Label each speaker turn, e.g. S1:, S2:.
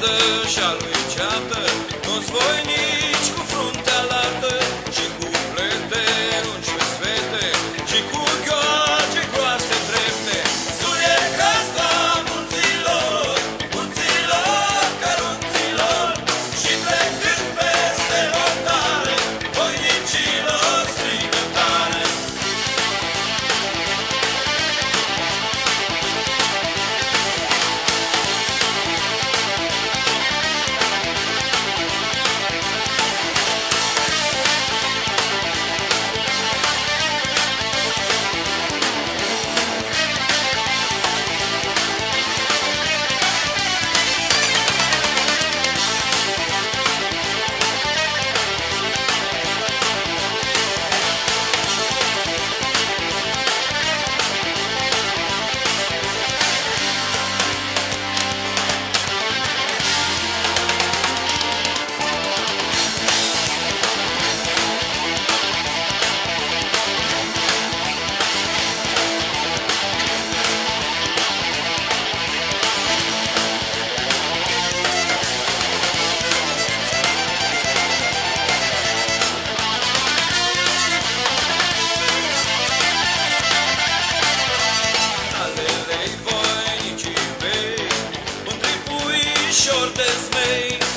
S1: Vodă și-a lui ceată, toți voinici your dismay.